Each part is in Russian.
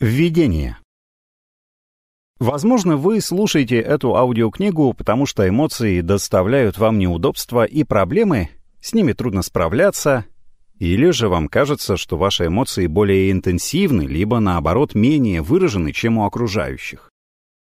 Введение. Возможно, вы слушаете эту аудиокнигу, потому что эмоции доставляют вам неудобства и проблемы, с ними трудно справляться, или же вам кажется, что ваши эмоции более интенсивны, либо наоборот менее выражены, чем у окружающих.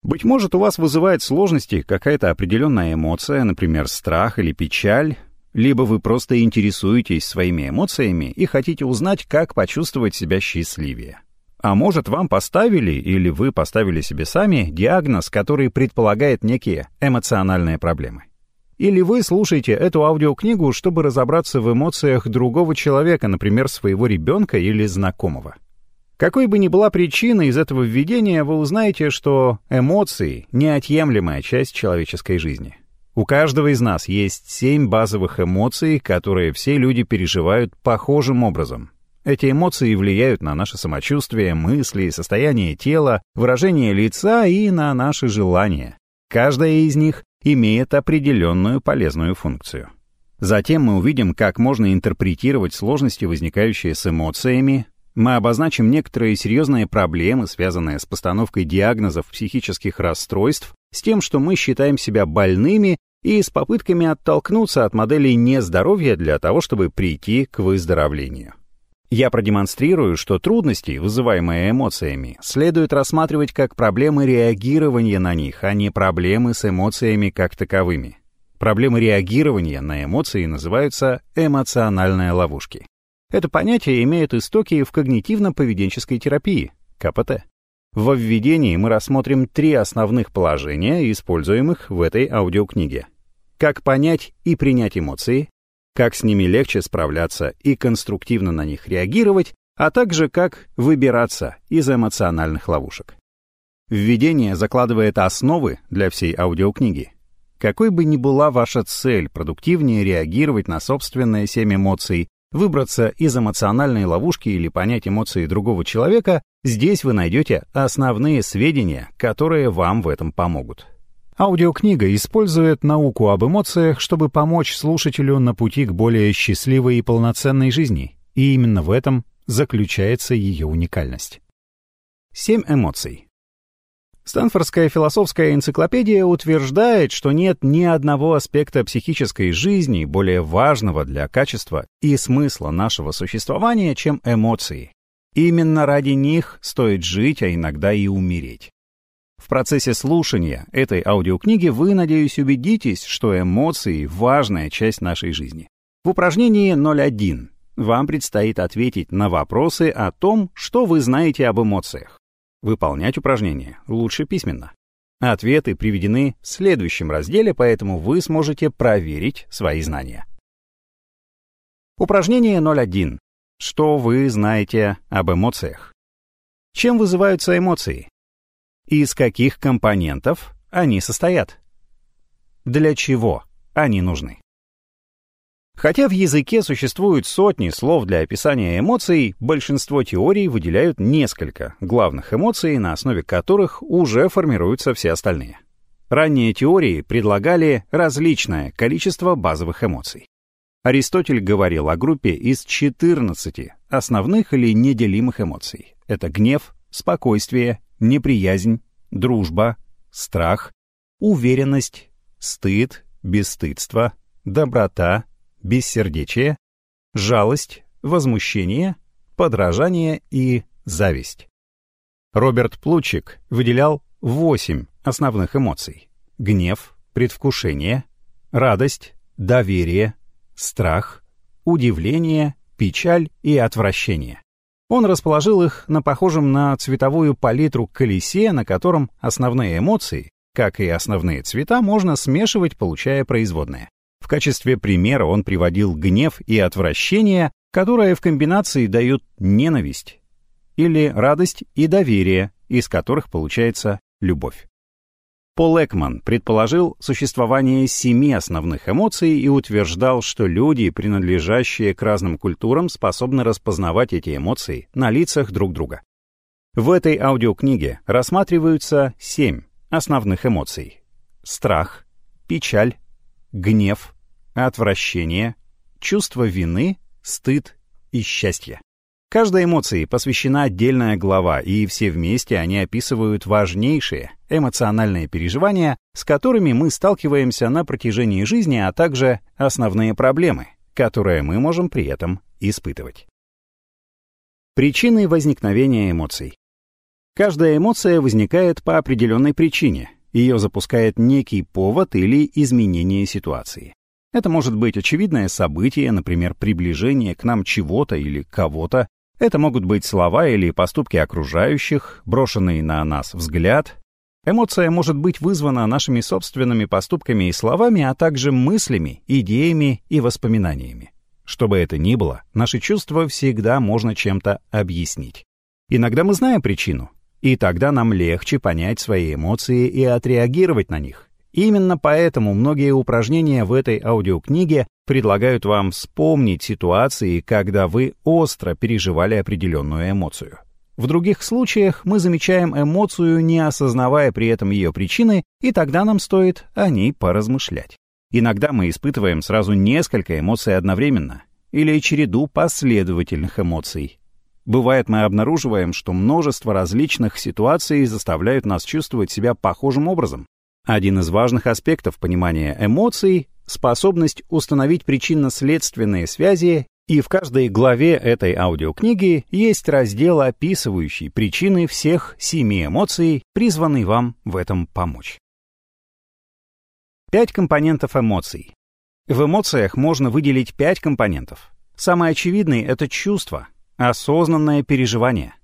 Быть может, у вас вызывает сложности какая-то определенная эмоция, например, страх или печаль, либо вы просто интересуетесь своими эмоциями и хотите узнать, как почувствовать себя счастливее. А может, вам поставили или вы поставили себе сами диагноз, который предполагает некие эмоциональные проблемы. Или вы слушаете эту аудиокнигу, чтобы разобраться в эмоциях другого человека, например, своего ребенка или знакомого. Какой бы ни была причина из этого введения, вы узнаете, что эмоции — неотъемлемая часть человеческой жизни. У каждого из нас есть семь базовых эмоций, которые все люди переживают похожим образом — эти эмоции влияют на наше самочувствие, мысли, состояние тела, выражение лица и на наши желания. Каждая из них имеет определенную полезную функцию. Затем мы увидим, как можно интерпретировать сложности, возникающие с эмоциями. Мы обозначим некоторые серьезные проблемы, связанные с постановкой диагнозов психических расстройств, с тем, что мы считаем себя больными и с попытками оттолкнуться от моделей нездоровья для того, чтобы прийти к выздоровлению. Я продемонстрирую, что трудности, вызываемые эмоциями, следует рассматривать как проблемы реагирования на них, а не проблемы с эмоциями как таковыми. Проблемы реагирования на эмоции называются эмоциональные ловушки. Это понятие имеет истоки в когнитивно-поведенческой терапии, КПТ. В введении мы рассмотрим три основных положения, используемых в этой аудиокниге. Как понять и принять эмоции, как с ними легче справляться и конструктивно на них реагировать, а также как выбираться из эмоциональных ловушек. Введение закладывает основы для всей аудиокниги. Какой бы ни была ваша цель, продуктивнее реагировать на собственные семь эмоций, выбраться из эмоциональной ловушки или понять эмоции другого человека, здесь вы найдете основные сведения, которые вам в этом помогут. Аудиокнига использует науку об эмоциях, чтобы помочь слушателю на пути к более счастливой и полноценной жизни, и именно в этом заключается ее уникальность. Семь эмоций. Стэнфордская философская энциклопедия утверждает, что нет ни одного аспекта психической жизни более важного для качества и смысла нашего существования, чем эмоции. Именно ради них стоит жить, а иногда и умереть. В процессе слушания этой аудиокниги вы, надеюсь, убедитесь, что эмоции — важная часть нашей жизни. В упражнении 01 вам предстоит ответить на вопросы о том, что вы знаете об эмоциях. Выполнять упражнение лучше письменно. Ответы приведены в следующем разделе, поэтому вы сможете проверить свои знания. Упражнение 01. Что вы знаете об эмоциях? Чем вызываются эмоции? Из каких компонентов они состоят? Для чего они нужны? Хотя в языке существуют сотни слов для описания эмоций, большинство теорий выделяют несколько главных эмоций, на основе которых уже формируются все остальные. Ранние теории предлагали различное количество базовых эмоций. Аристотель говорил о группе из 14 основных или неделимых эмоций. Это гнев, спокойствие, неприязнь, дружба, страх, уверенность, стыд, бесстыдство, доброта, бессердечие, жалость, возмущение, подражание и зависть. Роберт Плучик выделял восемь основных эмоций. Гнев, предвкушение, радость, доверие, страх, удивление, печаль и отвращение. Он расположил их на похожем на цветовую палитру колесе, на котором основные эмоции, как и основные цвета, можно смешивать, получая производные. В качестве примера он приводил гнев и отвращение, которые в комбинации дают ненависть, или радость и доверие, из которых получается любовь. Пол Экман предположил существование семи основных эмоций и утверждал, что люди, принадлежащие к разным культурам, способны распознавать эти эмоции на лицах друг друга. В этой аудиокниге рассматриваются семь основных эмоций. Страх, печаль, гнев, отвращение, чувство вины, стыд и счастье. Каждой эмоции посвящена отдельная глава, и все вместе они описывают важнейшие эмоциональные переживания, с которыми мы сталкиваемся на протяжении жизни, а также основные проблемы, которые мы можем при этом испытывать. Причины возникновения эмоций. Каждая эмоция возникает по определенной причине. Ее запускает некий повод или изменение ситуации. Это может быть очевидное событие, например, приближение к нам чего-то или кого-то, это могут быть слова или поступки окружающих, брошенный на нас взгляд. Эмоция может быть вызвана нашими собственными поступками и словами, а также мыслями, идеями и воспоминаниями. Что бы это ни было, наши чувства всегда можно чем-то объяснить. Иногда мы знаем причину, и тогда нам легче понять свои эмоции и отреагировать на них. Именно поэтому многие упражнения в этой аудиокниге предлагают вам вспомнить ситуации, когда вы остро переживали определенную эмоцию. В других случаях мы замечаем эмоцию, не осознавая при этом ее причины, и тогда нам стоит о ней поразмышлять. Иногда мы испытываем сразу несколько эмоций одновременно или череду последовательных эмоций. Бывает, мы обнаруживаем, что множество различных ситуаций заставляют нас чувствовать себя похожим образом, один из важных аспектов понимания эмоций — способность установить причинно-следственные связи, и в каждой главе этой аудиокниги есть раздел, описывающий причины всех семи эмоций, призванный вам в этом помочь. Пять компонентов эмоций. В эмоциях можно выделить пять компонентов. Самый очевидный — это чувство, осознанное переживание.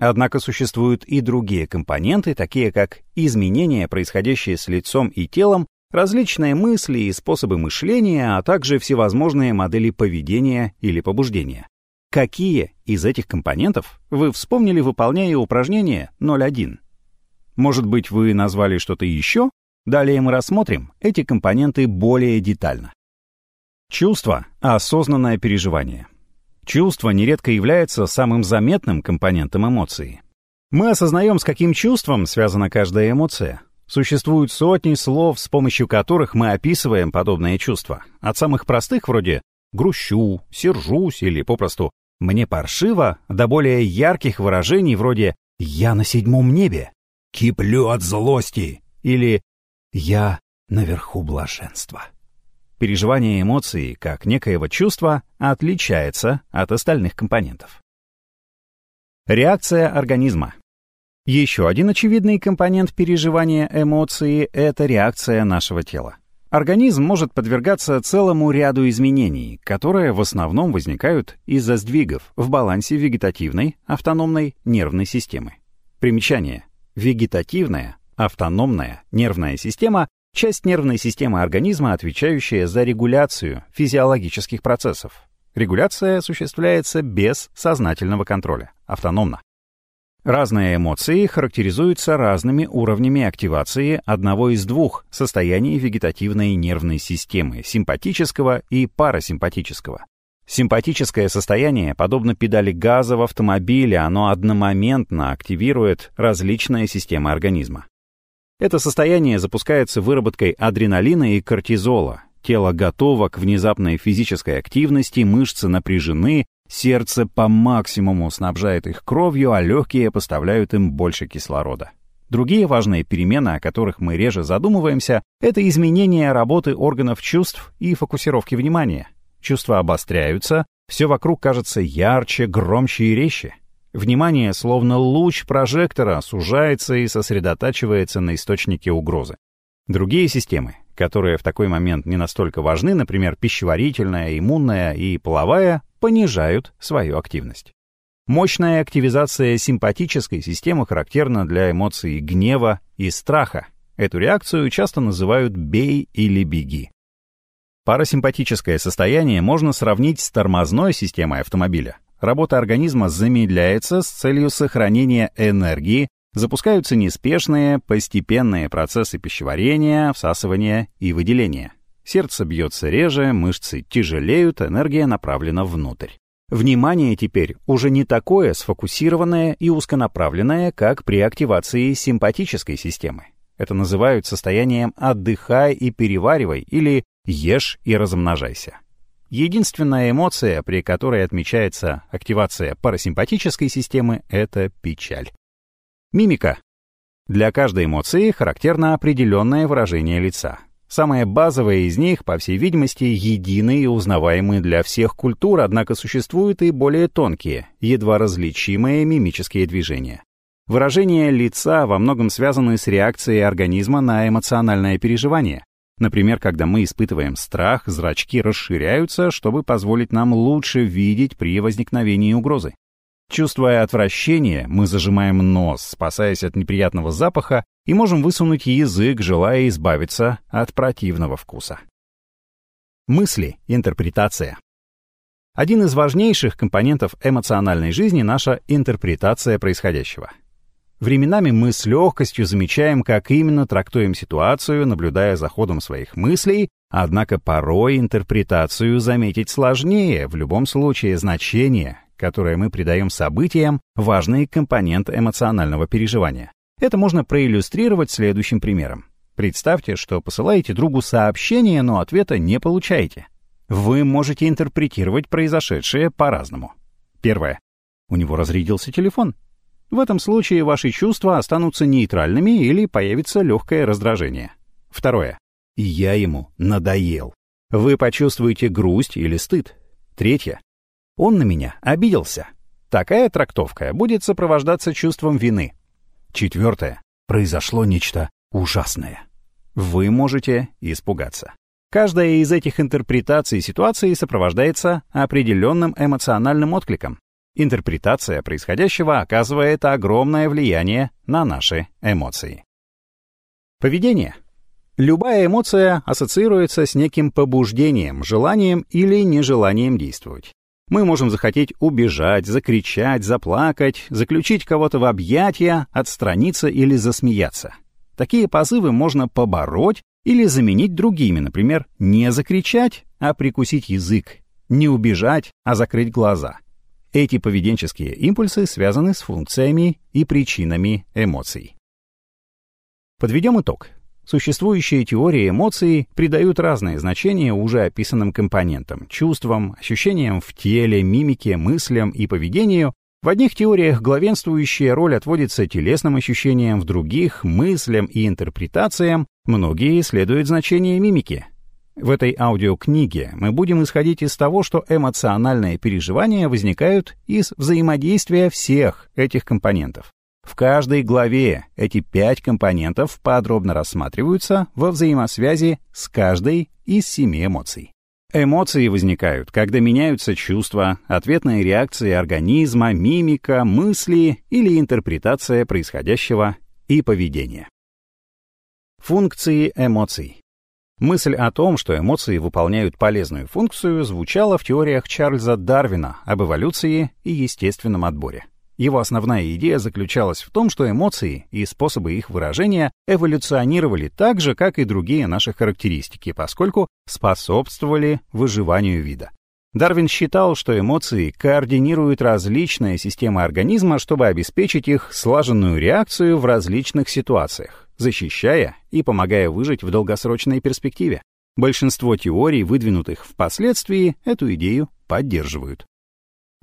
Однако существуют и другие компоненты, такие как изменения, происходящие с лицом и телом, различные мысли и способы мышления, а также всевозможные модели поведения или побуждения. Какие из этих компонентов вы вспомнили, выполняя упражнение 0.1? Может быть, вы назвали что-то еще? Далее мы рассмотрим эти компоненты более детально. Чувство — осознанное переживание. Чувство нередко является самым заметным компонентом эмоции. Мы осознаем, с каким чувством связана каждая эмоция. Существуют сотни слов, с помощью которых мы описываем подобные чувства. От самых простых, вроде «грущу», «сержусь» или попросту «мне паршиво», до более ярких выражений, вроде «я на седьмом небе», «киплю от злости» или «я наверху блаженства». Переживание эмоций, как некоего чувства, отличается от остальных компонентов. Реакция организма. Еще один очевидный компонент переживания эмоции — это реакция нашего тела. Организм может подвергаться целому ряду изменений, которые в основном возникают из-за сдвигов в балансе вегетативной, автономной нервной системы. Примечание. Вегетативная, автономная нервная система Часть нервной системы организма, отвечающая за регуляцию физиологических процессов. Регуляция осуществляется без сознательного контроля, автономно. Разные эмоции характеризуются разными уровнями активации одного из двух состояний вегетативной нервной системы – симпатического и парасимпатического. Симпатическое состояние, подобно педали газа в автомобиле, оно одномоментно активирует различные системы организма. Это состояние запускается выработкой адреналина и кортизола. Тело готово к внезапной физической активности, мышцы напряжены, сердце по максимуму снабжает их кровью, а легкие поставляют им больше кислорода. Другие важные перемены, о которых мы реже задумываемся, это изменение работы органов чувств и фокусировки внимания. Чувства обостряются, все вокруг кажется ярче, громче и резче. Внимание, словно луч прожектора, сужается и сосредотачивается на источнике угрозы. Другие системы, которые в такой момент не настолько важны, например, пищеварительная, иммунная и половая, понижают свою активность. Мощная активизация симпатической системы характерна для эмоций гнева и страха. Эту реакцию часто называют «бей или беги». Парасимпатическое состояние можно сравнить с тормозной системой автомобиля работа организма замедляется с целью сохранения энергии, запускаются неспешные, постепенные процессы пищеварения, всасывания и выделения. Сердце бьется реже, мышцы тяжелеют, энергия направлена внутрь. Внимание теперь уже не такое сфокусированное и узконаправленное, как при активации симпатической системы. Это называют состоянием «отдыхай и переваривай» или «ешь и размножайся». Единственная эмоция, при которой отмечается активация парасимпатической системы, это печаль. Мимика. Для каждой эмоции характерно определенное выражение лица. Самое базовое из них, по всей видимости, единые и узнаваемые для всех культур, однако существуют и более тонкие, едва различимые мимические движения. Выражения лица во многом связаны с реакцией организма на эмоциональное переживание. Например, когда мы испытываем страх, зрачки расширяются, чтобы позволить нам лучше видеть при возникновении угрозы. Чувствуя отвращение, мы зажимаем нос, спасаясь от неприятного запаха, и можем высунуть язык, желая избавиться от противного вкуса. Мысли, интерпретация. Один из важнейших компонентов эмоциональной жизни — наша интерпретация происходящего. Временами мы с легкостью замечаем, как именно трактуем ситуацию, наблюдая за ходом своих мыслей, однако порой интерпретацию заметить сложнее, в любом случае значение, которое мы придаем событиям, важный компонент эмоционального переживания. Это можно проиллюстрировать следующим примером. Представьте, что посылаете другу сообщение, но ответа не получаете. Вы можете интерпретировать произошедшее по-разному. Первое. У него разрядился телефон. В этом случае ваши чувства останутся нейтральными или появится легкое раздражение. Второе. Я ему надоел. Вы почувствуете грусть или стыд. Третье. Он на меня обиделся. Такая трактовка будет сопровождаться чувством вины. Четвертое. Произошло нечто ужасное. Вы можете испугаться. Каждая из этих интерпретаций ситуации сопровождается определенным эмоциональным откликом. Интерпретация происходящего оказывает огромное влияние на наши эмоции. Поведение. Любая эмоция ассоциируется с неким побуждением, желанием или нежеланием действовать. Мы можем захотеть убежать, закричать, заплакать, заключить кого-то в объятия, отстраниться или засмеяться. Такие позывы можно побороть или заменить другими, например, не закричать, а прикусить язык, не убежать, а закрыть глаза — эти поведенческие импульсы связаны с функциями и причинами эмоций. Подведем итог. Существующие теории эмоций придают разные значения уже описанным компонентам, чувствам, ощущениям в теле, мимике, мыслям и поведению. В одних теориях главенствующая роль отводится телесным ощущениям, в других — мыслям и интерпретациям. Многие исследуют значение мимики, в этой аудиокниге мы будем исходить из того, что эмоциональные переживания возникают из взаимодействия всех этих компонентов. В каждой главе эти пять компонентов подробно рассматриваются во взаимосвязи с каждой из семи эмоций. Эмоции возникают, когда меняются чувства, ответные реакции организма, мимика, мысли или интерпретация происходящего и поведения. Функции эмоций. Мысль о том, что эмоции выполняют полезную функцию, звучала в теориях Чарльза Дарвина об эволюции и естественном отборе. Его основная идея заключалась в том, что эмоции и способы их выражения эволюционировали так же, как и другие наши характеристики, поскольку способствовали выживанию вида. Дарвин считал, что эмоции координируют различные системы организма, чтобы обеспечить их слаженную реакцию в различных ситуациях защищая и помогая выжить в долгосрочной перспективе. Большинство теорий, выдвинутых впоследствии, эту идею поддерживают.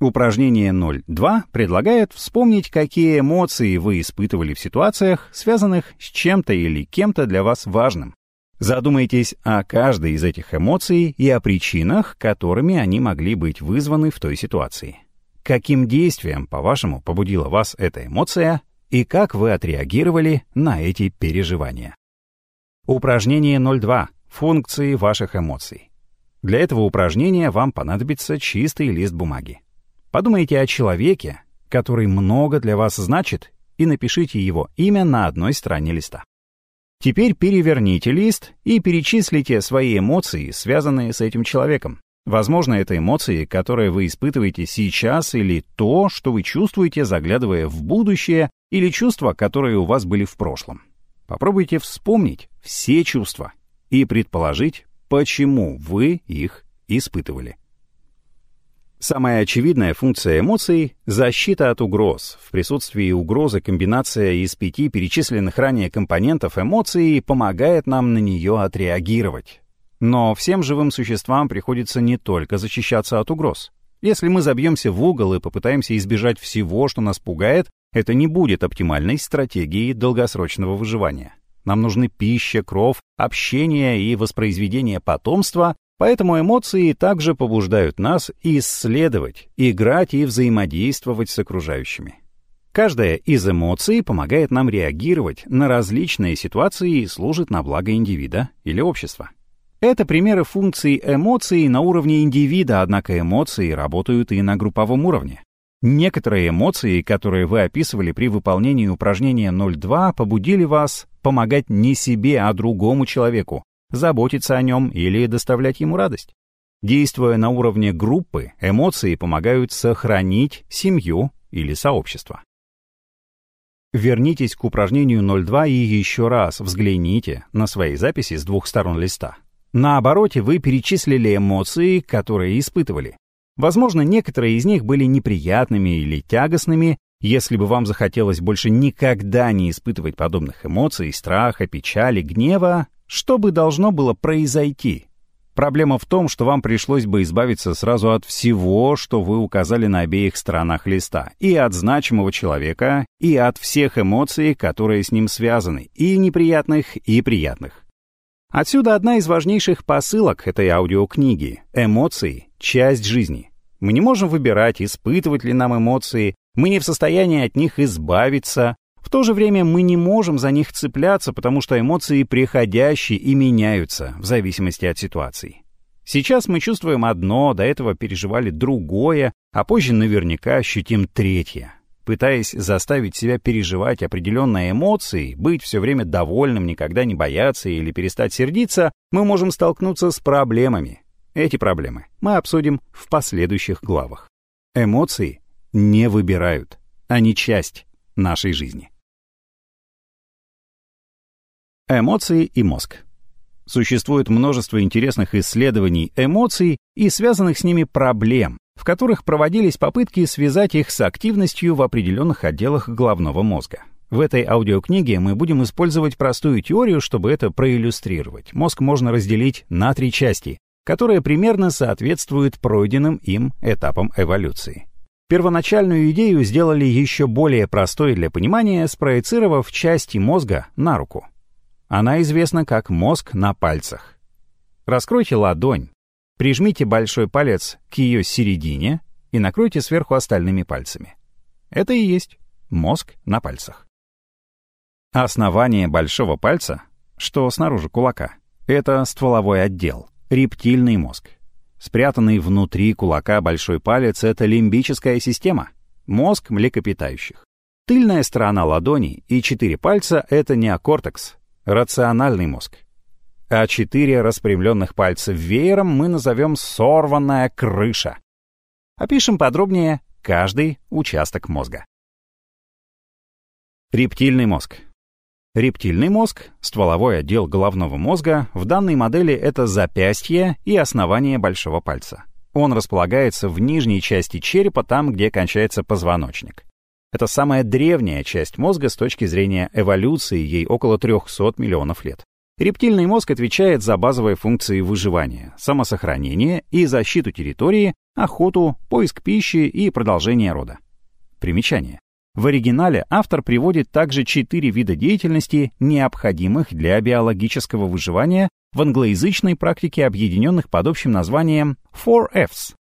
Упражнение 0.2 предлагает вспомнить, какие эмоции вы испытывали в ситуациях, связанных с чем-то или кем-то для вас важным. Задумайтесь о каждой из этих эмоций и о причинах, которыми они могли быть вызваны в той ситуации. Каким действием, по-вашему, побудила вас эта эмоция и как вы отреагировали на эти переживания. Упражнение 02. Функции ваших эмоций. Для этого упражнения вам понадобится чистый лист бумаги. Подумайте о человеке, который много для вас значит, и напишите его имя на одной стороне листа. Теперь переверните лист и перечислите свои эмоции, связанные с этим человеком. Возможно, это эмоции, которые вы испытываете сейчас, или то, что вы чувствуете, заглядывая в будущее, или чувства, которые у вас были в прошлом. Попробуйте вспомнить все чувства и предположить, почему вы их испытывали. Самая очевидная функция эмоций — защита от угроз. В присутствии угрозы комбинация из пяти перечисленных ранее компонентов эмоций помогает нам на нее отреагировать. Но всем живым существам приходится не только защищаться от угроз. Если мы забьемся в угол и попытаемся избежать всего, что нас пугает, это не будет оптимальной стратегией долгосрочного выживания. Нам нужны пища, кров, общение и воспроизведение потомства, поэтому эмоции также побуждают нас исследовать, играть и взаимодействовать с окружающими. Каждая из эмоций помогает нам реагировать на различные ситуации и служит на благо индивида или общества. Это примеры функций эмоций на уровне индивида, однако эмоции работают и на групповом уровне. Некоторые эмоции, которые вы описывали при выполнении упражнения 0.2, побудили вас помогать не себе, а другому человеку, заботиться о нем или доставлять ему радость. Действуя на уровне группы, эмоции помогают сохранить семью или сообщество. Вернитесь к упражнению 0.2 и еще раз взгляните на свои записи с двух сторон листа. На обороте вы перечислили эмоции, которые испытывали. Возможно, некоторые из них были неприятными или тягостными, если бы вам захотелось больше никогда не испытывать подобных эмоций, страха, печали, гнева, что бы должно было произойти? Проблема в том, что вам пришлось бы избавиться сразу от всего, что вы указали на обеих сторонах листа, и от значимого человека, и от всех эмоций, которые с ним связаны, и неприятных, и приятных. Отсюда одна из важнейших посылок этой аудиокниги. Эмоции — часть жизни. Мы не можем выбирать, испытывать ли нам эмоции, мы не в состоянии от них избавиться. В то же время мы не можем за них цепляться, потому что эмоции приходящие и меняются в зависимости от ситуации. Сейчас мы чувствуем одно, до этого переживали другое, а позже наверняка ощутим третье. Пытаясь заставить себя переживать определенные эмоции, быть все время довольным, никогда не бояться или перестать сердиться, мы можем столкнуться с проблемами. Эти проблемы мы обсудим в последующих главах. Эмоции не выбирают, они часть нашей жизни. Эмоции и мозг. Существует множество интересных исследований эмоций и связанных с ними проблем, в которых проводились попытки связать их с активностью в определенных отделах головного мозга. В этой аудиокниге мы будем использовать простую теорию, чтобы это проиллюстрировать. Мозг можно разделить на три части, которые примерно соответствуют пройденным им этапам эволюции. Первоначальную идею сделали еще более простой для понимания, спроецировав части мозга на руку. Она известна как мозг на пальцах. Раскройте ладонь, Прижмите большой палец к ее середине и накройте сверху остальными пальцами. Это и есть мозг на пальцах. Основание большого пальца, что снаружи кулака, это стволовой отдел, рептильный мозг. Спрятанный внутри кулака большой палец — это лимбическая система, мозг млекопитающих. Тыльная сторона ладони и четыре пальца — это неокортекс, рациональный мозг а четыре распрямленных пальца веером мы назовем «сорванная крыша». Опишем подробнее каждый участок мозга. Рептильный мозг. Рептильный мозг, стволовой отдел головного мозга, в данной модели это запястье и основание большого пальца. Он располагается в нижней части черепа, там, где кончается позвоночник. Это самая древняя часть мозга с точки зрения эволюции, ей около 300 миллионов лет. Рептильный мозг отвечает за базовые функции выживания, самосохранение и защиту территории, охоту, поиск пищи и продолжение рода. Примечание. В оригинале автор приводит также четыре вида деятельности, необходимых для биологического выживания в англоязычной практике объединенных под общим названием 4Fs.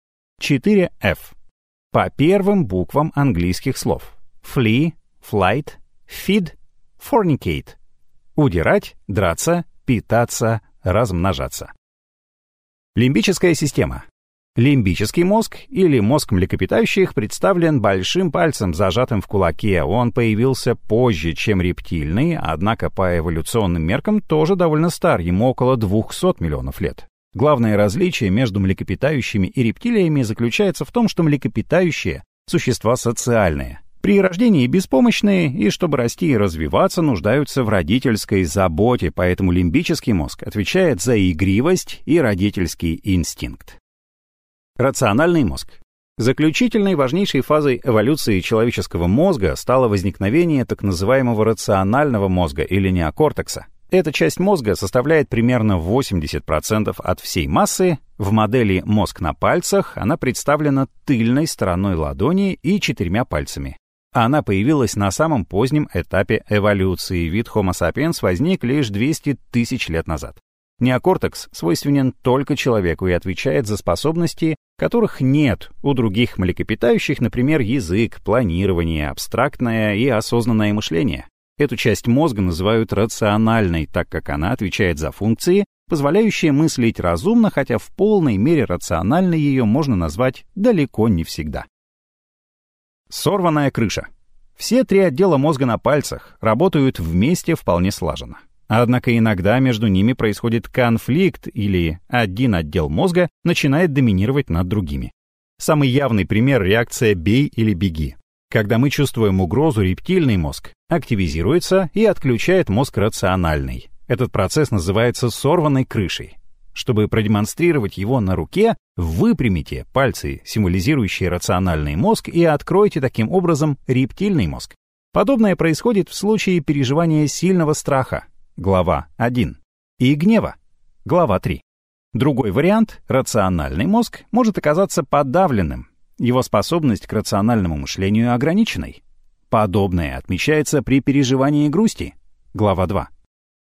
4F. По первым буквам английских слов. Flee, flight, feed, fornicate – Удирать, драться, питаться, размножаться. Лимбическая система. Лимбический мозг или мозг млекопитающих представлен большим пальцем, зажатым в кулаке. Он появился позже, чем рептильный, однако по эволюционным меркам тоже довольно стар, ему около 200 миллионов лет. Главное различие между млекопитающими и рептилиями заключается в том, что млекопитающие — существа социальные, при рождении беспомощные и, чтобы расти и развиваться, нуждаются в родительской заботе, поэтому лимбический мозг отвечает за игривость и родительский инстинкт. Рациональный мозг. Заключительной важнейшей фазой эволюции человеческого мозга стало возникновение так называемого рационального мозга или неокортекса, Эта часть мозга составляет примерно 80% от всей массы. В модели «мозг на пальцах» она представлена тыльной стороной ладони и четырьмя пальцами. Она появилась на самом позднем этапе эволюции. Вид Homo sapiens возник лишь 200 тысяч лет назад. Неокортекс свойственен только человеку и отвечает за способности, которых нет у других млекопитающих, например, язык, планирование, абстрактное и осознанное мышление. Эту часть мозга называют рациональной, так как она отвечает за функции, позволяющие мыслить разумно, хотя в полной мере рациональной ее можно назвать далеко не всегда. Сорванная крыша. Все три отдела мозга на пальцах работают вместе вполне слаженно. Однако иногда между ними происходит конфликт или один отдел мозга начинает доминировать над другими. Самый явный пример — реакция «бей или беги». Когда мы чувствуем угрозу, рептильный мозг активизируется и отключает мозг рациональный. Этот процесс называется сорванной крышей. Чтобы продемонстрировать его на руке, выпрямите пальцы, символизирующие рациональный мозг, и откройте таким образом рептильный мозг. Подобное происходит в случае переживания сильного страха, глава 1, и гнева, глава 3. Другой вариант, рациональный мозг, может оказаться подавленным, его способность к рациональному мышлению ограниченной. Подобное отмечается при переживании грусти. Глава 2.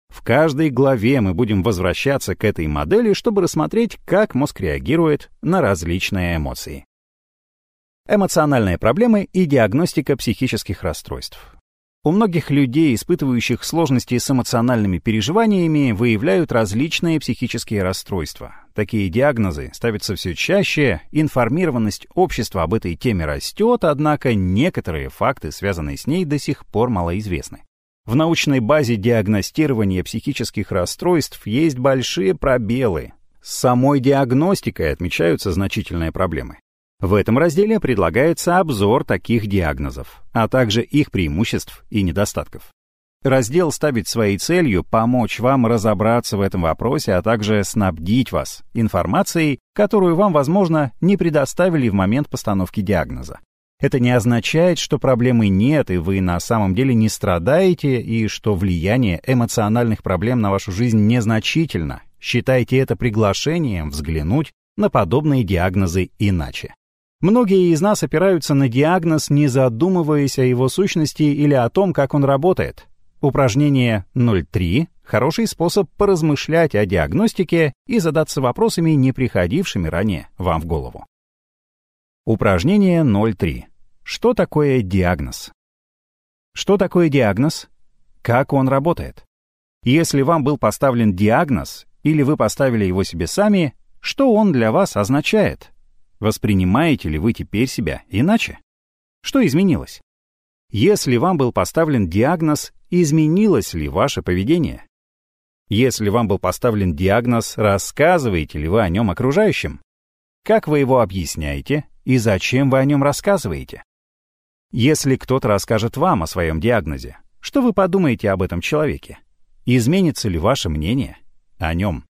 В каждой главе мы будем возвращаться к этой модели, чтобы рассмотреть, как мозг реагирует на различные эмоции. Эмоциональные проблемы и диагностика психических расстройств. У многих людей, испытывающих сложности с эмоциональными переживаниями, выявляют различные психические расстройства. Такие диагнозы ставятся все чаще, информированность общества об этой теме растет, однако некоторые факты, связанные с ней, до сих пор малоизвестны. В научной базе диагностирования психических расстройств есть большие пробелы. С самой диагностикой отмечаются значительные проблемы. В этом разделе предлагается обзор таких диагнозов, а также их преимуществ и недостатков. Раздел ставит своей целью помочь вам разобраться в этом вопросе, а также снабдить вас информацией, которую вам, возможно, не предоставили в момент постановки диагноза. Это не означает, что проблемы нет, и вы на самом деле не страдаете, и что влияние эмоциональных проблем на вашу жизнь незначительно. Считайте это приглашением взглянуть на подобные диагнозы иначе. Многие из нас опираются на диагноз, не задумываясь о его сущности или о том, как он работает. Упражнение 0.3 — хороший способ поразмышлять о диагностике и задаться вопросами, не приходившими ранее вам в голову. Упражнение 0.3. Что такое диагноз? Что такое диагноз? Как он работает? Если вам был поставлен диагноз, или вы поставили его себе сами, что он для вас означает? Воспринимаете ли вы теперь себя иначе? Что изменилось? Если вам был поставлен диагноз, изменилось ли ваше поведение? Если вам был поставлен диагноз, рассказываете ли вы о нем окружающим? Как вы его объясняете и зачем вы о нем рассказываете? Если кто-то расскажет вам о своем диагнозе, что вы подумаете об этом человеке? Изменится ли ваше мнение о нем?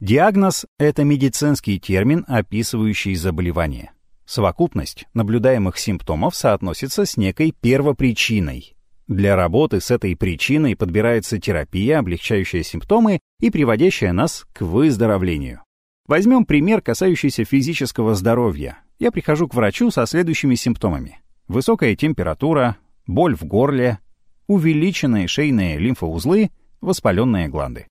Диагноз — это медицинский термин, описывающий заболевание. Совокупность наблюдаемых симптомов соотносится с некой первопричиной. Для работы с этой причиной подбирается терапия, облегчающая симптомы и приводящая нас к выздоровлению. Возьмем пример, касающийся физического здоровья. Я прихожу к врачу со следующими симптомами. Высокая температура, боль в горле, увеличенные шейные лимфоузлы, воспаленные гланды.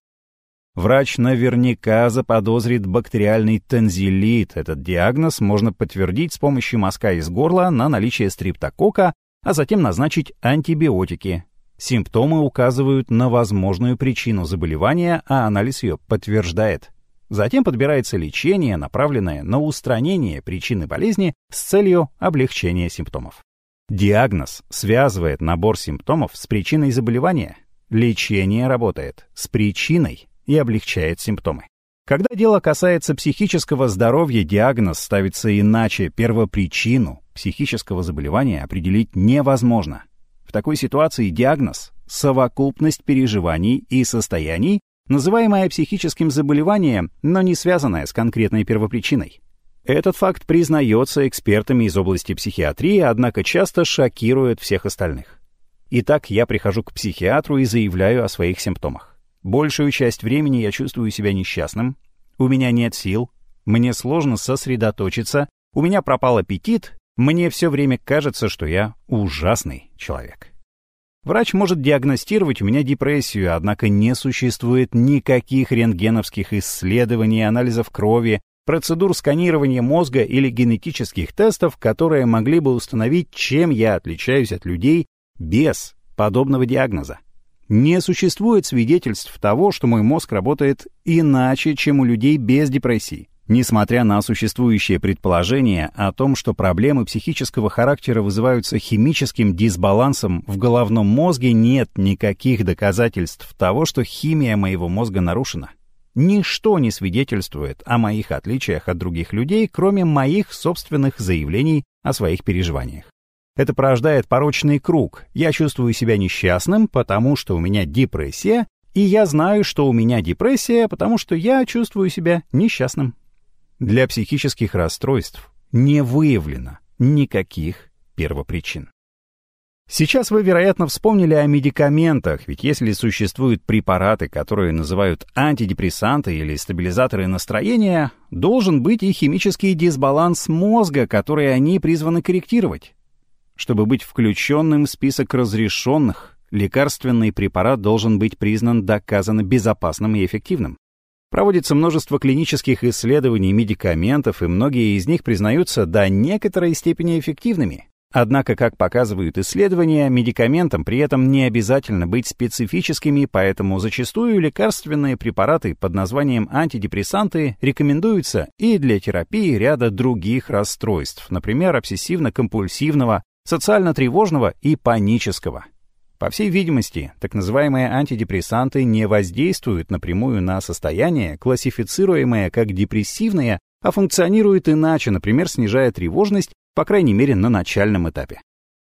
Врач наверняка заподозрит бактериальный танзелит. Этот диагноз можно подтвердить с помощью мазка из горла на наличие стриптокока, а затем назначить антибиотики. Симптомы указывают на возможную причину заболевания, а анализ ее подтверждает. Затем подбирается лечение, направленное на устранение причины болезни с целью облегчения симптомов. Диагноз связывает набор симптомов с причиной заболевания. Лечение работает с причиной и облегчает симптомы. Когда дело касается психического здоровья, диагноз ставится иначе, первопричину психического заболевания определить невозможно. В такой ситуации диагноз — совокупность переживаний и состояний, называемая психическим заболеванием, но не связанная с конкретной первопричиной. Этот факт признается экспертами из области психиатрии, однако часто шокирует всех остальных. Итак, я прихожу к психиатру и заявляю о своих симптомах. Большую часть времени я чувствую себя несчастным, у меня нет сил, мне сложно сосредоточиться, у меня пропал аппетит, мне все время кажется, что я ужасный человек. Врач может диагностировать у меня депрессию, однако не существует никаких рентгеновских исследований, анализов крови, процедур сканирования мозга или генетических тестов, которые могли бы установить, чем я отличаюсь от людей без подобного диагноза. Не существует свидетельств того, что мой мозг работает иначе, чем у людей без депрессии. Несмотря на существующее предположение о том, что проблемы психического характера вызываются химическим дисбалансом в головном мозге, нет никаких доказательств того, что химия моего мозга нарушена. Ничто не свидетельствует о моих отличиях от других людей, кроме моих собственных заявлений о своих переживаниях. Это порождает порочный круг. Я чувствую себя несчастным, потому что у меня депрессия, и я знаю, что у меня депрессия, потому что я чувствую себя несчастным. Для психических расстройств не выявлено никаких первопричин. Сейчас вы, вероятно, вспомнили о медикаментах, ведь если существуют препараты, которые называют антидепрессанты или стабилизаторы настроения, должен быть и химический дисбаланс мозга, который они призваны корректировать. Чтобы быть включенным в список разрешенных, лекарственный препарат должен быть признан доказанно безопасным и эффективным. Проводится множество клинических исследований медикаментов, и многие из них признаются до некоторой степени эффективными. Однако, как показывают исследования, медикаментам при этом не обязательно быть специфическими, поэтому зачастую лекарственные препараты под названием антидепрессанты рекомендуются и для терапии ряда других расстройств, например, обсессивно-компульсивного, социально-тревожного и панического. По всей видимости, так называемые антидепрессанты не воздействуют напрямую на состояние, классифицируемое как депрессивное, а функционируют иначе, например, снижая тревожность по крайней мере на начальном этапе.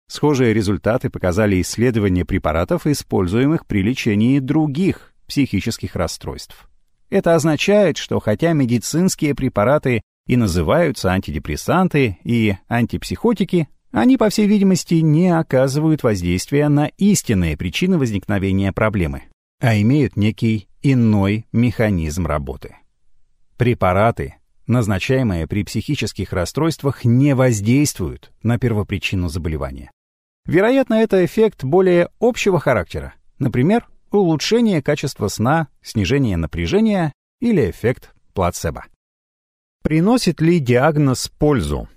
Схожие результаты показали исследования препаратов, используемых при лечении других психических расстройств. Это означает, что хотя медицинские препараты и называются антидепрессанты и антипсихотики, они, по всей видимости, не оказывают воздействия на истинные причины возникновения проблемы, а имеют некий иной механизм работы. Препараты назначаемые при психических расстройствах, не воздействуют на первопричину заболевания. Вероятно, это эффект более общего характера, например, улучшение качества сна, снижение напряжения или эффект плацебо. Приносит ли диагноз пользу?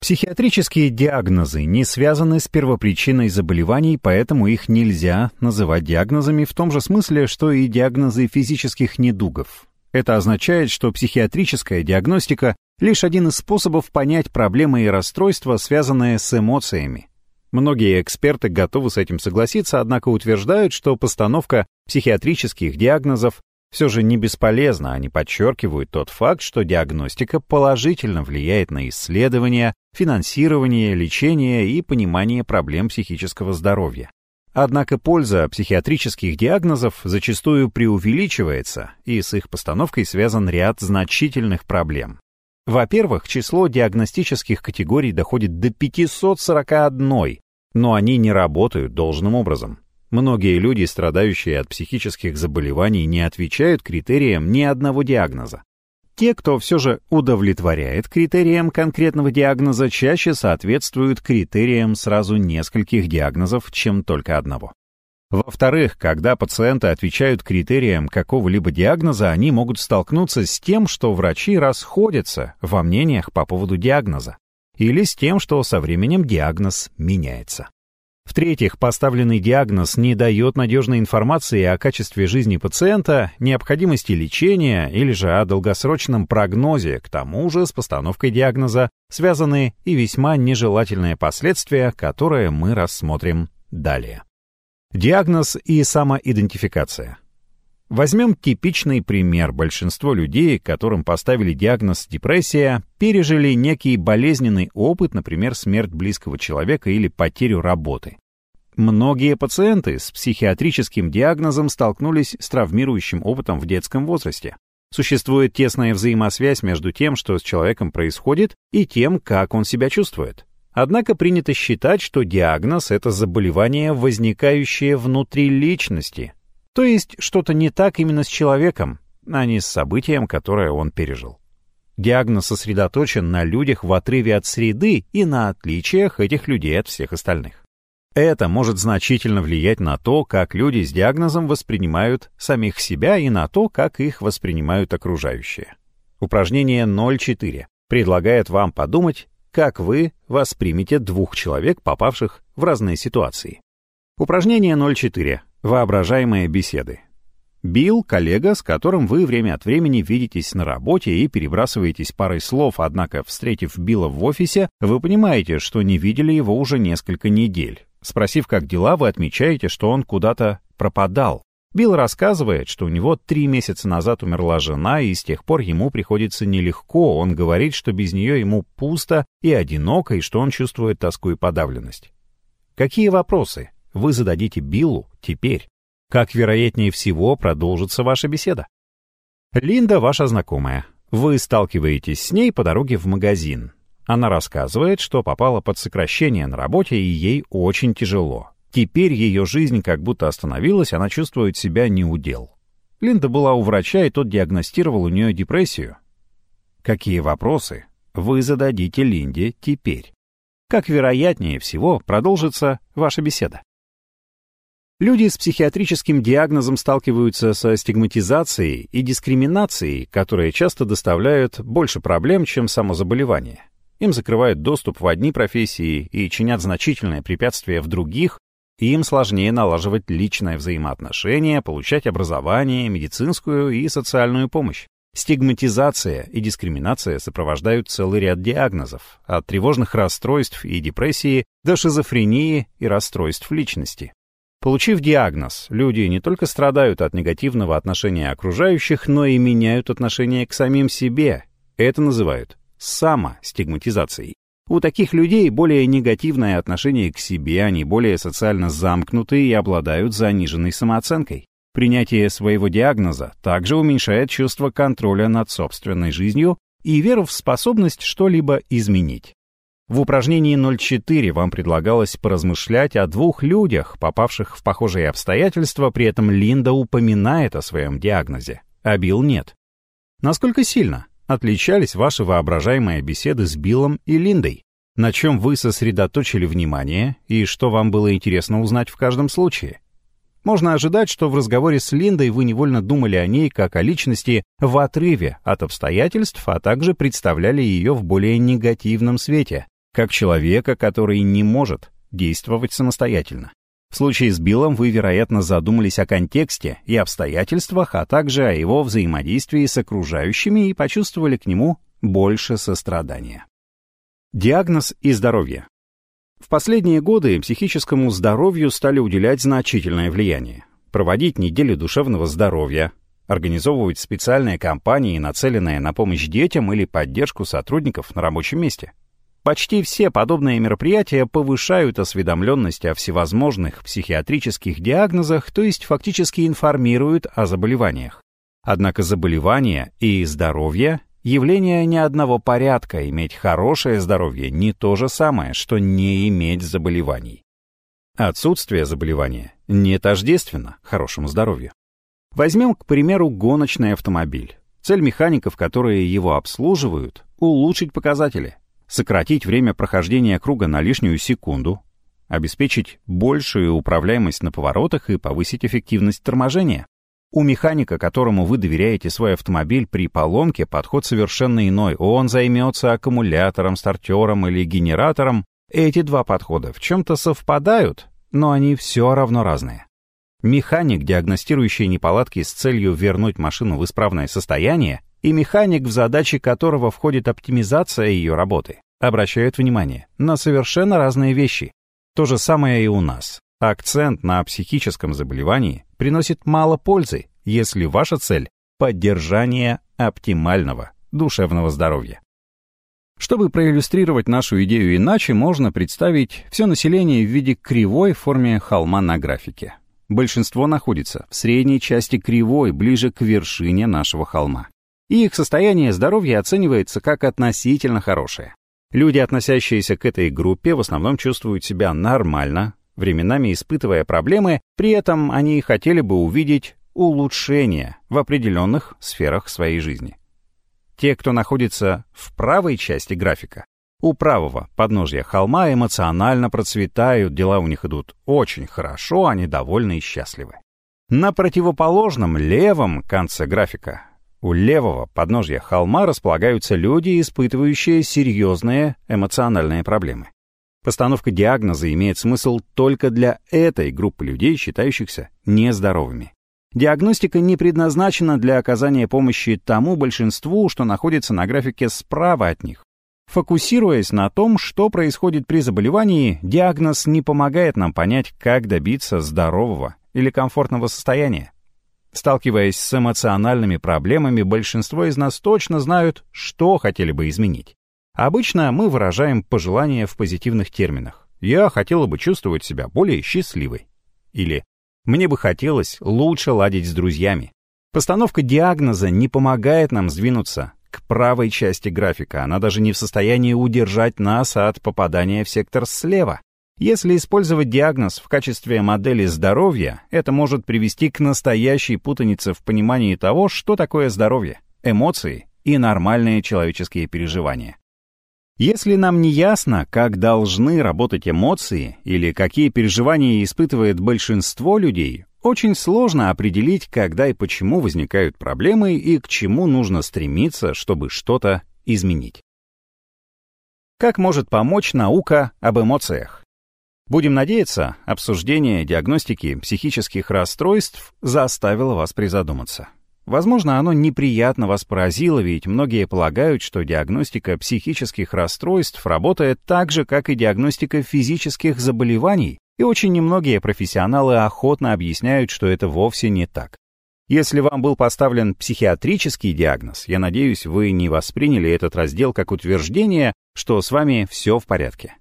Психиатрические диагнозы не связаны с первопричиной заболеваний, поэтому их нельзя называть диагнозами в том же смысле, что и диагнозы физических недугов. Это означает, что психиатрическая диагностика — лишь один из способов понять проблемы и расстройства, связанные с эмоциями. Многие эксперты готовы с этим согласиться, однако утверждают, что постановка психиатрических диагнозов все же не бесполезна, они подчеркивают тот факт, что диагностика положительно влияет на исследования, финансирование, лечение и понимание проблем психического здоровья. Однако польза психиатрических диагнозов зачастую преувеличивается, и с их постановкой связан ряд значительных проблем. Во-первых, число диагностических категорий доходит до 541, но они не работают должным образом. Многие люди, страдающие от психических заболеваний, не отвечают критериям ни одного диагноза. Те, кто все же удовлетворяет критериям конкретного диагноза, чаще соответствуют критериям сразу нескольких диагнозов, чем только одного. Во-вторых, когда пациенты отвечают критериям какого-либо диагноза, они могут столкнуться с тем, что врачи расходятся во мнениях по поводу диагноза, или с тем, что со временем диагноз меняется. В-третьих, поставленный диагноз не дает надежной информации о качестве жизни пациента, необходимости лечения или же о долгосрочном прогнозе. К тому же с постановкой диагноза связаны и весьма нежелательные последствия, которые мы рассмотрим далее. Диагноз и самоидентификация. Возьмем типичный пример. Большинство людей, которым поставили диагноз депрессия, пережили некий болезненный опыт, например, смерть близкого человека или потерю работы. Многие пациенты с психиатрическим диагнозом столкнулись с травмирующим опытом в детском возрасте. Существует тесная взаимосвязь между тем, что с человеком происходит, и тем, как он себя чувствует. Однако принято считать, что диагноз — это заболевание, возникающее внутри личности, то есть что-то не так именно с человеком, а не с событием, которое он пережил. Диагноз сосредоточен на людях в отрыве от среды и на отличиях этих людей от всех остальных. Это может значительно влиять на то, как люди с диагнозом воспринимают самих себя и на то, как их воспринимают окружающие. Упражнение 0.4 предлагает вам подумать, как вы воспримете двух человек, попавших в разные ситуации. Упражнение 0.4. Воображаемые беседы. Билл — коллега, с которым вы время от времени видитесь на работе и перебрасываетесь парой слов, однако, встретив Билла в офисе, вы понимаете, что не видели его уже несколько недель. Спросив, как дела, вы отмечаете, что он куда-то пропадал. Билл рассказывает, что у него три месяца назад умерла жена, и с тех пор ему приходится нелегко. Он говорит, что без нее ему пусто и одиноко, и что он чувствует тоску и подавленность. Какие вопросы вы зададите Биллу теперь? Как вероятнее всего продолжится ваша беседа? Линда ваша знакомая. Вы сталкиваетесь с ней по дороге в магазин. Она рассказывает, что попала под сокращение на работе и ей очень тяжело. Теперь ее жизнь как будто остановилась, она чувствует себя неудел. Линда была у врача, и тот диагностировал у нее депрессию. Какие вопросы вы зададите Линде теперь? Как вероятнее всего продолжится ваша беседа? Люди с психиатрическим диагнозом сталкиваются со стигматизацией и дискриминацией, которые часто доставляют больше проблем, чем само заболевание. Им закрывают доступ в одни профессии и чинят значительные препятствия в других, и им сложнее налаживать личное взаимоотношение, получать образование, медицинскую и социальную помощь. Стигматизация и дискриминация сопровождают целый ряд диагнозов, от тревожных расстройств и депрессии до шизофрении и расстройств личности. Получив диагноз, люди не только страдают от негативного отношения окружающих, но и меняют отношение к самим себе. Это называют самостигматизацией. У таких людей более негативное отношение к себе, они более социально замкнуты и обладают заниженной самооценкой. Принятие своего диагноза также уменьшает чувство контроля над собственной жизнью и веру в способность что-либо изменить. В упражнении 0.4 вам предлагалось поразмышлять о двух людях, попавших в похожие обстоятельства, при этом Линда упоминает о своем диагнозе, а Билл нет. Насколько сильно отличались ваши воображаемые беседы с Биллом и Линдой? На чем вы сосредоточили внимание и что вам было интересно узнать в каждом случае? Можно ожидать, что в разговоре с Линдой вы невольно думали о ней как о личности в отрыве от обстоятельств, а также представляли ее в более негативном свете, как человека, который не может действовать самостоятельно. В случае с Биллом вы, вероятно, задумались о контексте и обстоятельствах, а также о его взаимодействии с окружающими и почувствовали к нему больше сострадания. Диагноз и здоровье. В последние годы психическому здоровью стали уделять значительное влияние. Проводить недели душевного здоровья, организовывать специальные кампании, нацеленные на помощь детям или поддержку сотрудников на рабочем месте – Почти все подобные мероприятия повышают осведомленность о всевозможных психиатрических диагнозах, то есть фактически информируют о заболеваниях. Однако заболевания и здоровье – явления не одного порядка, иметь хорошее здоровье не то же самое, что не иметь заболеваний. Отсутствие заболевания не тождественно хорошему здоровью. Возьмем, к примеру, гоночный автомобиль. Цель механиков, которые его обслуживают – улучшить показатели – сократить время прохождения круга на лишнюю секунду, обеспечить большую управляемость на поворотах и повысить эффективность торможения. У механика, которому вы доверяете свой автомобиль при поломке, подход совершенно иной. Он займется аккумулятором, стартером или генератором. Эти два подхода в чем-то совпадают, но они все равно разные. Механик, диагностирующий неполадки с целью вернуть машину в исправное состояние, и механик, в задачи которого входит оптимизация ее работы, обращают внимание на совершенно разные вещи. То же самое и у нас. Акцент на психическом заболевании приносит мало пользы, если ваша цель – поддержание оптимального душевного здоровья. Чтобы проиллюстрировать нашу идею иначе, можно представить все население в виде кривой в форме холма на графике. Большинство находится в средней части кривой, ближе к вершине нашего холма и их состояние здоровья оценивается как относительно хорошее. Люди, относящиеся к этой группе, в основном чувствуют себя нормально, временами испытывая проблемы, при этом они хотели бы увидеть улучшения в определенных сферах своей жизни. Те, кто находится в правой части графика, у правого подножья холма эмоционально процветают, дела у них идут очень хорошо, они довольны и счастливы. На противоположном левом конце графика у левого подножья холма располагаются люди, испытывающие серьезные эмоциональные проблемы. Постановка диагноза имеет смысл только для этой группы людей, считающихся нездоровыми. Диагностика не предназначена для оказания помощи тому большинству, что находится на графике справа от них. Фокусируясь на том, что происходит при заболевании, диагноз не помогает нам понять, как добиться здорового или комфортного состояния. Сталкиваясь с эмоциональными проблемами, большинство из нас точно знают, что хотели бы изменить. Обычно мы выражаем пожелания в позитивных терминах. «Я хотела бы чувствовать себя более счастливой». Или «Мне бы хотелось лучше ладить с друзьями». Постановка диагноза не помогает нам сдвинуться к правой части графика. Она даже не в состоянии удержать нас от попадания в сектор слева. Если использовать диагноз в качестве модели здоровья, это может привести к настоящей путанице в понимании того, что такое здоровье, эмоции и нормальные человеческие переживания. Если нам не ясно, как должны работать эмоции или какие переживания испытывает большинство людей, очень сложно определить, когда и почему возникают проблемы и к чему нужно стремиться, чтобы что-то изменить. Как может помочь наука об эмоциях? Будем надеяться, обсуждение диагностики психических расстройств заставило вас призадуматься. Возможно, оно неприятно вас поразило, ведь многие полагают, что диагностика психических расстройств работает так же, как и диагностика физических заболеваний, и очень немногие профессионалы охотно объясняют, что это вовсе не так. Если вам был поставлен психиатрический диагноз, я надеюсь, вы не восприняли этот раздел как утверждение, что с вами все в порядке.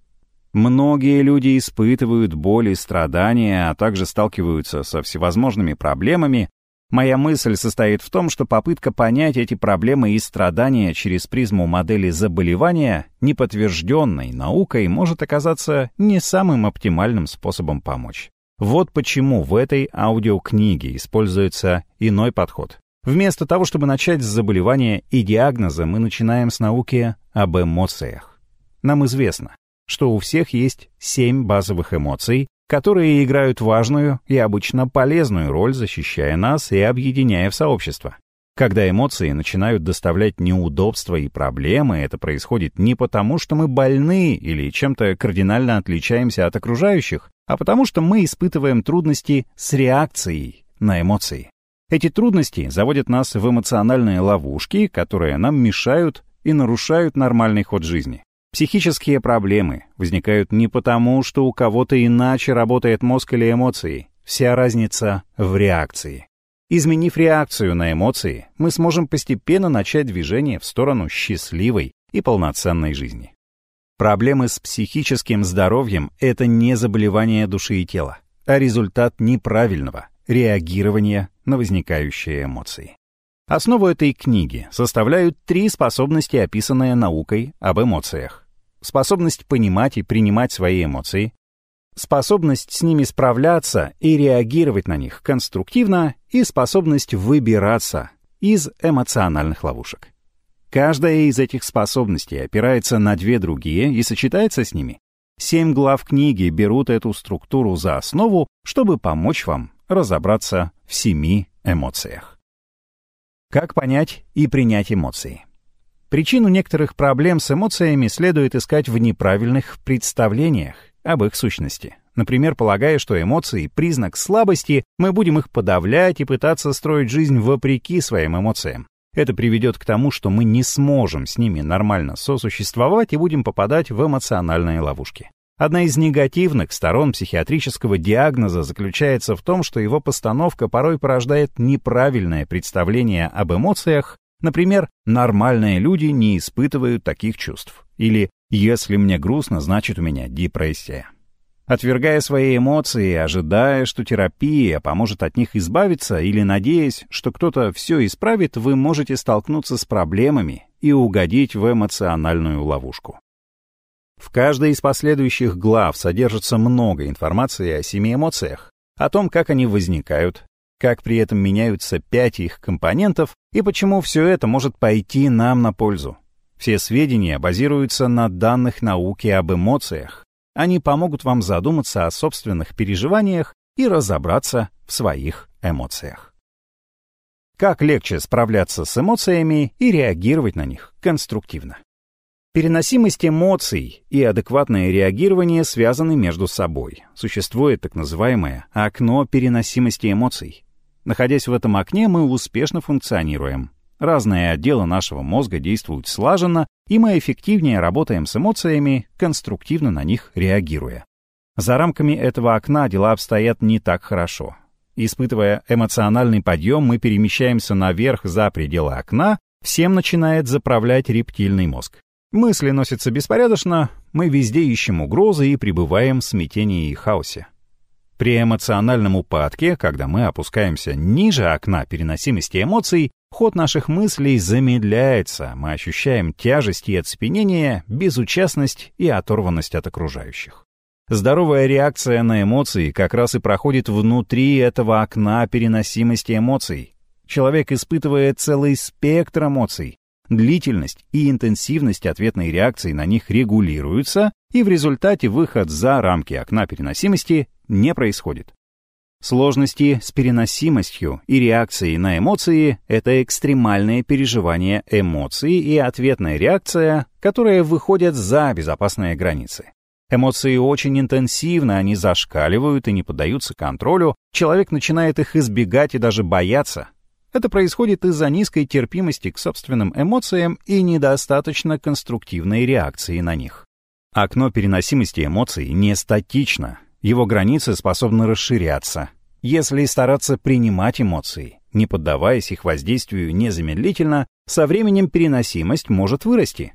Многие люди испытывают боль и страдания, а также сталкиваются со всевозможными проблемами. Моя мысль состоит в том, что попытка понять эти проблемы и страдания через призму модели заболевания, неподтвержденной наукой, может оказаться не самым оптимальным способом помочь. Вот почему в этой аудиокниге используется иной подход. Вместо того, чтобы начать с заболевания и диагноза, мы начинаем с науки об эмоциях. Нам известно, что у всех есть семь базовых эмоций, которые играют важную и обычно полезную роль, защищая нас и объединяя в сообщество. Когда эмоции начинают доставлять неудобства и проблемы, это происходит не потому, что мы больны или чем-то кардинально отличаемся от окружающих, а потому что мы испытываем трудности с реакцией на эмоции. Эти трудности заводят нас в эмоциональные ловушки, которые нам мешают и нарушают нормальный ход жизни. Психические проблемы возникают не потому, что у кого-то иначе работает мозг или эмоции. Вся разница в реакции. Изменив реакцию на эмоции, мы сможем постепенно начать движение в сторону счастливой и полноценной жизни. Проблемы с психическим здоровьем — это не заболевание души и тела, а результат неправильного реагирования на возникающие эмоции. Основу этой книги составляют три способности, описанные наукой об эмоциях способность понимать и принимать свои эмоции, способность с ними справляться и реагировать на них конструктивно и способность выбираться из эмоциональных ловушек. Каждая из этих способностей опирается на две другие и сочетается с ними. Семь глав книги берут эту структуру за основу, чтобы помочь вам разобраться в семи эмоциях. Как понять и принять эмоции? Причину некоторых проблем с эмоциями следует искать в неправильных представлениях об их сущности. Например, полагая, что эмоции — признак слабости, мы будем их подавлять и пытаться строить жизнь вопреки своим эмоциям. Это приведет к тому, что мы не сможем с ними нормально сосуществовать и будем попадать в эмоциональные ловушки. Одна из негативных сторон психиатрического диагноза заключается в том, что его постановка порой порождает неправильное представление об эмоциях Например, нормальные люди не испытывают таких чувств. Или «если мне грустно, значит у меня депрессия». Отвергая свои эмоции, ожидая, что терапия поможет от них избавиться, или надеясь, что кто-то все исправит, вы можете столкнуться с проблемами и угодить в эмоциональную ловушку. В каждой из последующих глав содержится много информации о семи эмоциях, о том, как они возникают, как при этом меняются пять их компонентов и почему все это может пойти нам на пользу. Все сведения базируются на данных науки об эмоциях. Они помогут вам задуматься о собственных переживаниях и разобраться в своих эмоциях. Как легче справляться с эмоциями и реагировать на них конструктивно? Переносимость эмоций и адекватное реагирование связаны между собой. Существует так называемое окно переносимости эмоций. Находясь в этом окне, мы успешно функционируем. Разные отделы нашего мозга действуют слаженно, и мы эффективнее работаем с эмоциями, конструктивно на них реагируя. За рамками этого окна дела обстоят не так хорошо. Испытывая эмоциональный подъем, мы перемещаемся наверх за пределы окна, всем начинает заправлять рептильный мозг. Мысли носятся беспорядочно, мы везде ищем угрозы и пребываем в смятении и хаосе. При эмоциональном упадке, когда мы опускаемся ниже окна переносимости эмоций, ход наших мыслей замедляется, мы ощущаем тяжесть и оцепенение, безучастность и оторванность от окружающих. Здоровая реакция на эмоции как раз и проходит внутри этого окна переносимости эмоций. Человек испытывает целый спектр эмоций, длительность и интенсивность ответной реакции на них регулируются, и в результате выход за рамки окна переносимости не происходит. Сложности с переносимостью и реакцией на эмоции — это экстремальное переживание эмоций и ответная реакция, которые выходят за безопасные границы. Эмоции очень интенсивны, они зашкаливают и не поддаются контролю, человек начинает их избегать и даже бояться, это происходит из-за низкой терпимости к собственным эмоциям и недостаточно конструктивной реакции на них. Окно переносимости эмоций не статично, его границы способны расширяться. Если стараться принимать эмоции, не поддаваясь их воздействию незамедлительно, со временем переносимость может вырасти.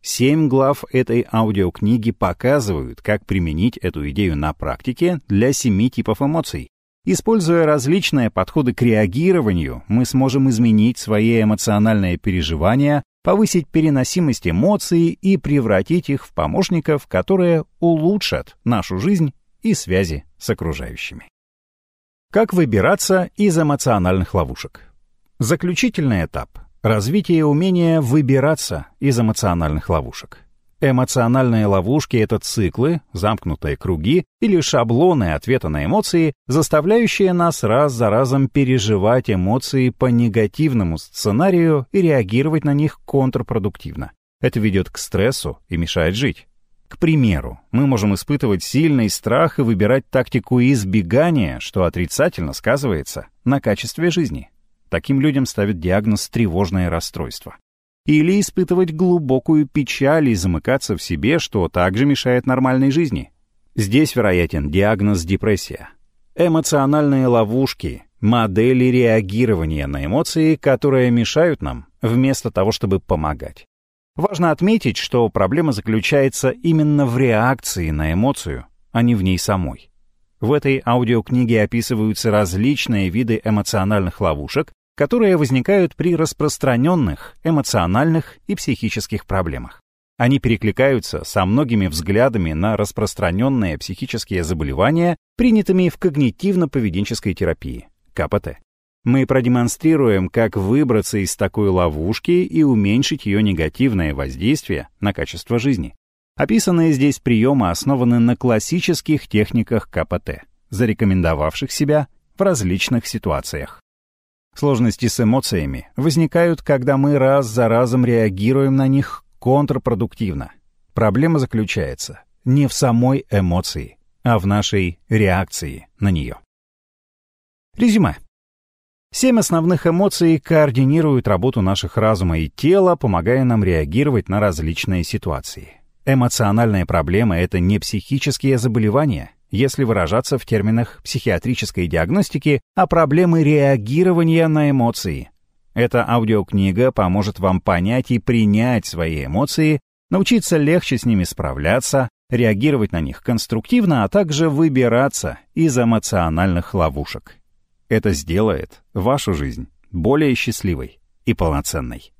Семь глав этой аудиокниги показывают, как применить эту идею на практике для семи типов эмоций, Используя различные подходы к реагированию, мы сможем изменить свои эмоциональные переживания, повысить переносимость эмоций и превратить их в помощников, которые улучшат нашу жизнь и связи с окружающими. Как выбираться из эмоциональных ловушек? Заключительный этап — развитие умения выбираться из эмоциональных ловушек. Эмоциональные ловушки — это циклы, замкнутые круги или шаблоны ответа на эмоции, заставляющие нас раз за разом переживать эмоции по негативному сценарию и реагировать на них контрпродуктивно. Это ведет к стрессу и мешает жить. К примеру, мы можем испытывать сильный страх и выбирать тактику избегания, что отрицательно сказывается на качестве жизни. Таким людям ставят диагноз тревожное расстройство или испытывать глубокую печаль и замыкаться в себе, что также мешает нормальной жизни. Здесь вероятен диагноз депрессия. Эмоциональные ловушки, модели реагирования на эмоции, которые мешают нам, вместо того, чтобы помогать. Важно отметить, что проблема заключается именно в реакции на эмоцию, а не в ней самой. В этой аудиокниге описываются различные виды эмоциональных ловушек, которые возникают при распространенных эмоциональных и психических проблемах. Они перекликаются со многими взглядами на распространенные психические заболевания, принятыми в когнитивно-поведенческой терапии, КПТ. Мы продемонстрируем, как выбраться из такой ловушки и уменьшить ее негативное воздействие на качество жизни. Описанные здесь приемы основаны на классических техниках КПТ, зарекомендовавших себя в различных ситуациях. Сложности с эмоциями возникают, когда мы раз за разом реагируем на них контрпродуктивно. Проблема заключается не в самой эмоции, а в нашей реакции на нее. Резюме. Семь основных эмоций координируют работу наших разума и тела, помогая нам реагировать на различные ситуации. Эмоциональная проблема — это не психические заболевания, если выражаться в терминах психиатрической диагностики, а проблемы реагирования на эмоции. Эта аудиокнига поможет вам понять и принять свои эмоции, научиться легче с ними справляться, реагировать на них конструктивно, а также выбираться из эмоциональных ловушек. Это сделает вашу жизнь более счастливой и полноценной.